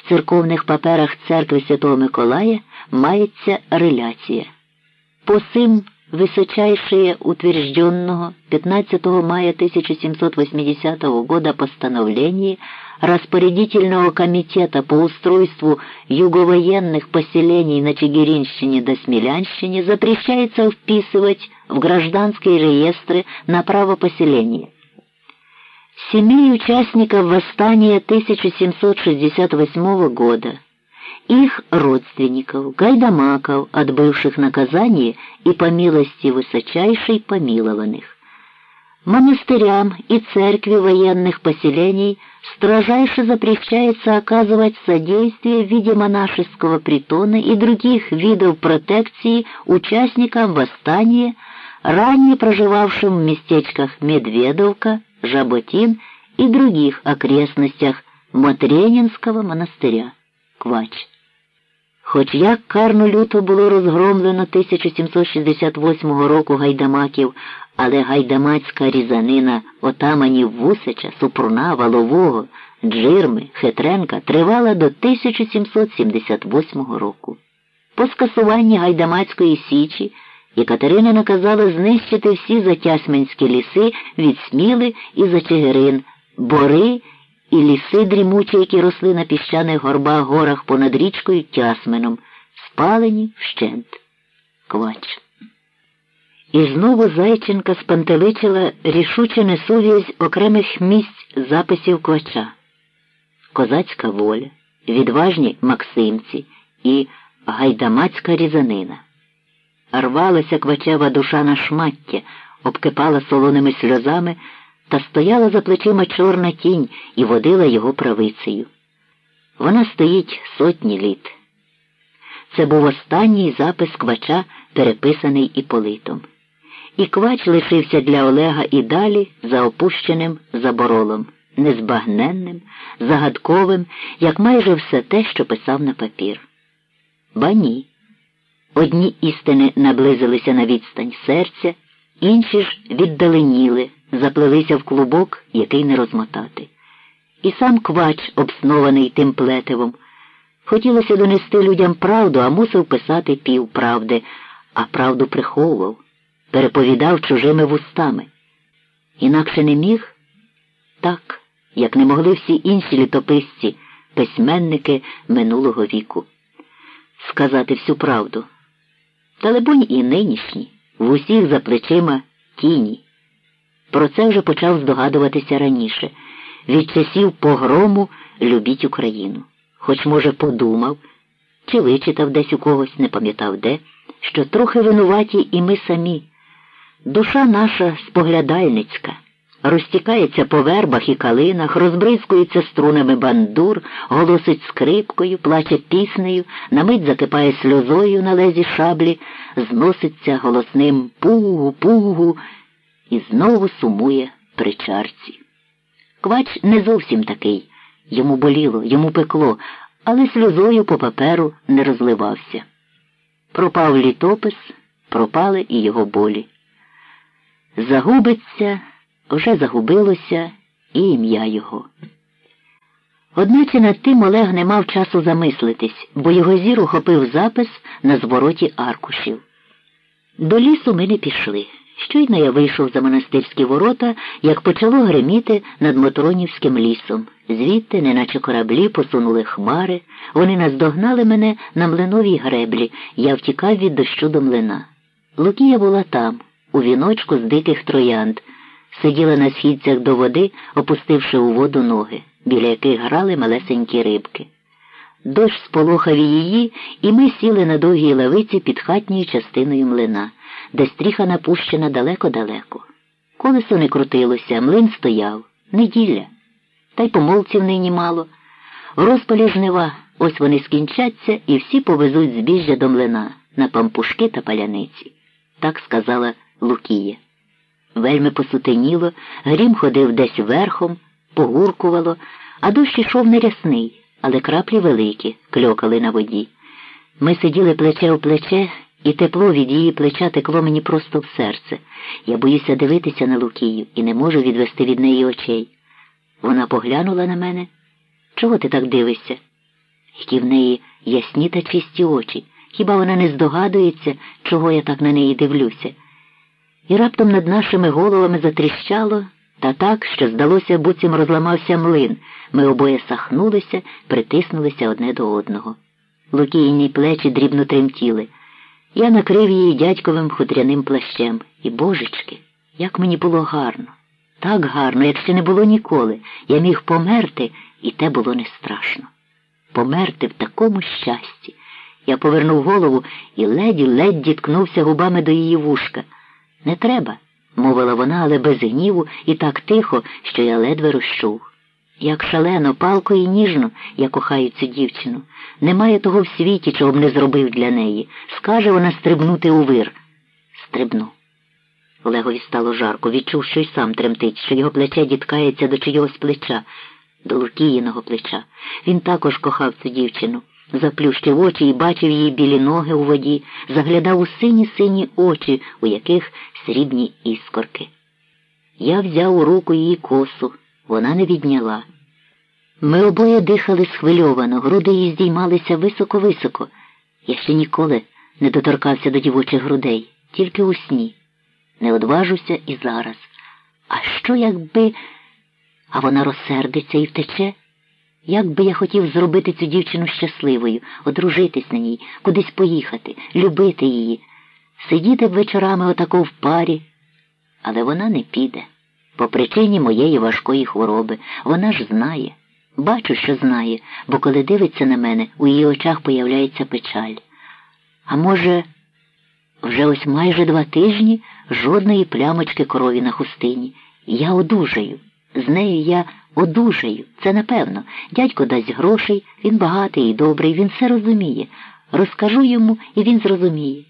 в церковних паперах церкви Святого Миколая мається реляція. По сим высочайшее утвержденного 15 мая 1780 года постановлении распорядительного комитета по устройству юговоенных поселений на Чигиринщине до Смелянщине запрещается вписывать в гражданские реестры на право поселения. Семей участников восстания 1768 года их родственников, гайдамаков, отбывших наказание и по милости высочайшей помилованных. Монастырям и церкви военных поселений строжайше запрещается оказывать содействие в виде монашеского притона и других видов протекции участникам восстания, ранее проживавшим в местечках Медведовка, Жаботин и других окрестностях Матренинского монастыря. Квач. Хоч як карно люто було розгромлено 1768 року гайдамаків, але гайдамацька різанина отаманів Вусича, Супруна, Валового, Джирми, Хитренка тривала до 1778 року. По скасуванні гайдамацької січі Екатерина наказала знищити всі затясменські ліси від Сміли і Зачигирин, бори і ліси дрімучі, які росли на піщаних горбах горах понад річкою Тясменом, спалені вщент. Квач. І знову Зайченка спантеличила рішуча несув'язь окремих місць записів квача, козацька воля, відважні Максимці і гайдамацька різанина. Рвалася квачева душа на шмаття, обкипала солоними сльозами та стояла за плечима чорна тінь і водила його правицею. Вона стоїть сотні літ. Це був останній запис квача, переписаний Іполитом. І квач лишився для Олега і далі за опущеним заборолом, незбагненним, загадковим, як майже все те, що писав на папір. Ба ні. Одні істини наблизилися на відстань серця, інші ж віддаленіли заплелися в клубок, який не розмотати. І сам квач, обснований тим плетивом. Хотілося донести людям правду, а мусив писати півправди, а правду приховував, переповідав чужими вустами. Інакше не міг так, як не могли всі інші літописці, письменники минулого віку. Сказати всю правду. Та либонь і нинішні, в усіх за плечима тіні. Про це вже почав здогадуватися раніше. Від часів погрому любіть Україну. Хоч, може, подумав, чи вичитав десь у когось, не пам'ятав де, що трохи винуваті і ми самі. Душа наша споглядальницька, розтікається по вербах і калинах, розбризкується струнами бандур, голосить скрипкою, плаче піснею, на мить закипає сльозою на лезі шаблі, зноситься голосним пугу, пугу і знову сумує при чарці. Квач не зовсім такий. Йому боліло, йому пекло, але сльозою по паперу не розливався. Пропав літопис, пропали і його болі. Загубиться, вже загубилося і ім'я його. Одначе над тим Олег не мав часу замислитись, бо його зір ухопив запис на звороті аркушів. До лісу ми не пішли. Щойно я вийшов за монастирські ворота, як почало гриміти над Мотронівським лісом. Звідти, неначе кораблі, посунули хмари, вони наздогнали мене на млиновій греблі, я втікав від дощу до млина. Лукія була там, у віночку з диких троянд, сиділа на східцях до води, опустивши у воду ноги, біля яких грали малесенькі рибки. Дощ сполохав її, і ми сіли на довгій лавиці під хатньою частиною млина де стріха напущена далеко-далеко. Колесо не крутилося, млин стояв, неділя, та й помолців нині мало. В розпалі жнива ось вони скінчаться і всі повезуть збіжжя до млина на пампушки та паляниці. Так сказала Лукія. Вельми посутеніло, грім ходив десь верхом, погуркувало, а дощ ішов нерясний, але краплі великі, кльокали на воді. Ми сиділи плече у плече і тепло від її плеча текло мені просто в серце. Я боюся дивитися на Лукію і не можу відвести від неї очей. Вона поглянула на мене. Чого ти так дивишся? які в неї ясні та чисті очі. Хіба вона не здогадується, чого я так на неї дивлюся? І раптом над нашими головами затріщало, та так, що, здалося, буцім розламався млин. Ми обоє сахнулися, притиснулися одне до одного. Лукійні плечі дрібно тремтіли. Я накрив її дядьковим хутряним плащем. І, божечки, як мені було гарно, так гарно, як ще не було ніколи. Я міг померти, і те було не страшно. Померти в такому щасті. Я повернув голову і ледь ледь діткнувся губами до її вушка. Не треба, мовила вона, але без гніву і так тихо, що я ледве розчув. Як шалено, палко і ніжно я кохаю цю дівчину. Немає того в світі, чого б не зробив для неї. Скаже вона стрибнути у вир. Стрибну. Олегові стало жарко, відчув, що й сам тремтить, що його плече діткається до чийогось плеча, до Лукіїного плеча. Він також кохав цю дівчину заплющив очі і бачив її білі ноги у воді, заглядав у сині сині очі, у яких срібні іскорки. Я взяв у руку її косу, вона не відняла. Ми обоє дихали схвильовано, груди її здіймалися високо-високо. Я ще ніколи не доторкався до дівочих грудей, тільки у сні. Не одважуся і зараз. А що, якби. А вона розсердиться і втече? Як би я хотів зробити цю дівчину щасливою, одружитись на ній, кудись поїхати, любити її, сидіти б вечорами отако в парі. Але вона не піде. По причині моєї важкої хвороби. Вона ж знає. Бачу, що знає, бо коли дивиться на мене, у її очах появляється печаль. А може, вже ось майже два тижні жодної плямочки крові на хустині. Я одужаю. З нею я одужаю, це напевно. Дядько дасть грошей, він багатий і добрий, він все розуміє. Розкажу йому, і він зрозуміє.